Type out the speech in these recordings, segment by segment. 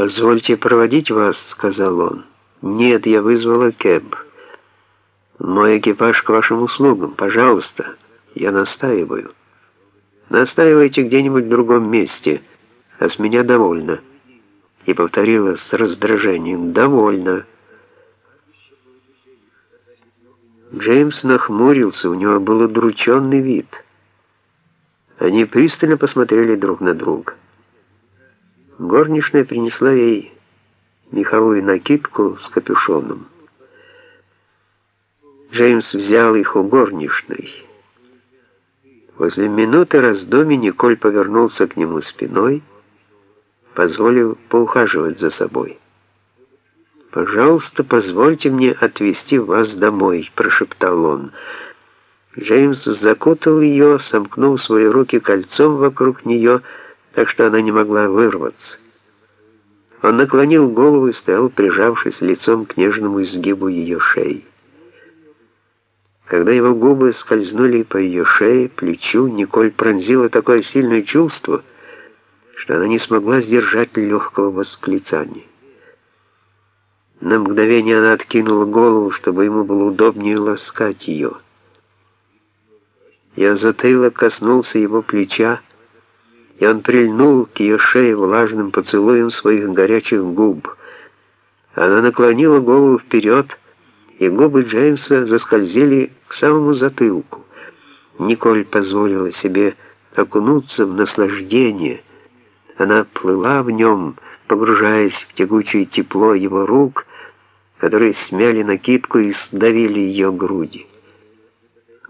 «Позвольте проводить вас», — сказал он. «Нет, я вызвала кэб. Мой экипаж к вашим услугам. Пожалуйста, я настаиваю. Настаивайте где-нибудь в другом месте, а с меня довольно». И повторила с раздражением «довольно». Джеймс нахмурился, у него был удрученный вид. Они пристально посмотрели друг на друга. Горничная принесла ей меховую накидку с капюшоном. Джеймс взял их у горничной. Возле минуты раздумий Николь повернулся к нему спиной, позволив поухаживать за собой. «Пожалуйста, позвольте мне отвезти вас домой», — прошептал он. Джеймс закутал ее, сомкнул свои руки кольцом вокруг нее, — так что она не могла вырваться. Он наклонил голову и стоял, прижавшись лицом к нежному изгибу ее шеи. Когда его губы скользнули по ее шее, плечу, Николь пронзила такое сильное чувство, что она не смогла сдержать легкого восклицания. На мгновение она откинула голову, чтобы ему было удобнее ласкать ее. Ее затылок коснулся его плеча, и он прильнул к ее шее влажным поцелуем своих горячих губ. Она наклонила голову вперед, и губы Джеймса заскользили к самому затылку. Николь позволила себе окунуться в наслаждение. Она плыла в нем, погружаясь в тягучее тепло его рук, которые смяли накидку и сдавили ее груди.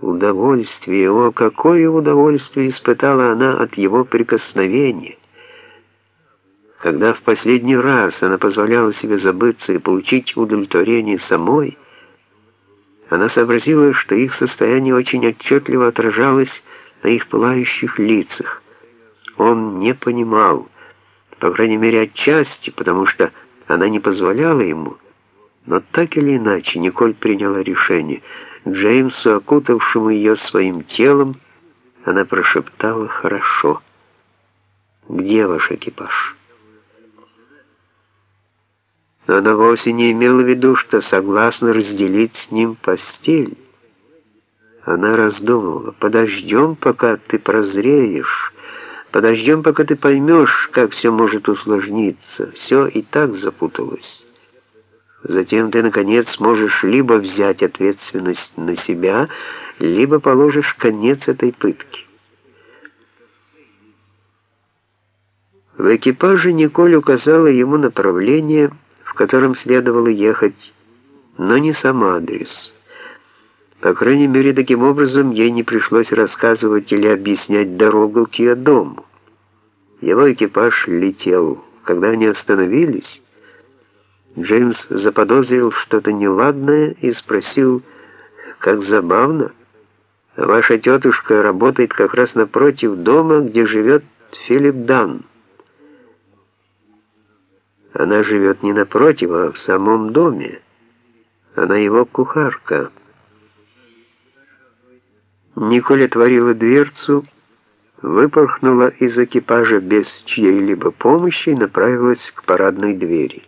Удовольствие, о, какое удовольствие испытала она от его прикосновения. Когда в последний раз она позволяла себе забыться и получить удовлетворение самой, она сообразила, что их состояние очень отчетливо отражалось на их пылающих лицах. Он не понимал, по крайней мере отчасти, потому что она не позволяла ему, но так или иначе Николь приняла решение — Джеймсу, окутавшему ее своим телом, она прошептала «Хорошо. Где ваш экипаж?» Но она вовсе не имела в виду, что согласна разделить с ним постель. Она раздумывала, подождем, пока ты прозреешь, подождем, пока ты поймешь, как все может усложниться. Все и так запуталось. Затем ты, наконец, сможешь либо взять ответственность на себя, либо положишь конец этой пытке. В экипаже Николь указала ему направление, в котором следовало ехать, но не сам адрес. По крайней мере, таким образом ей не пришлось рассказывать или объяснять дорогу к ее дому. Его экипаж летел. Когда они остановились, Джеймс заподозрил что-то неладное и спросил, как забавно. Ваша тетушка работает как раз напротив дома, где живет Филипп Дан. Она живет не напротив, а в самом доме. Она его кухарка. Николь отворила дверцу, выпорхнула из экипажа без чьей-либо помощи и направилась к парадной двери.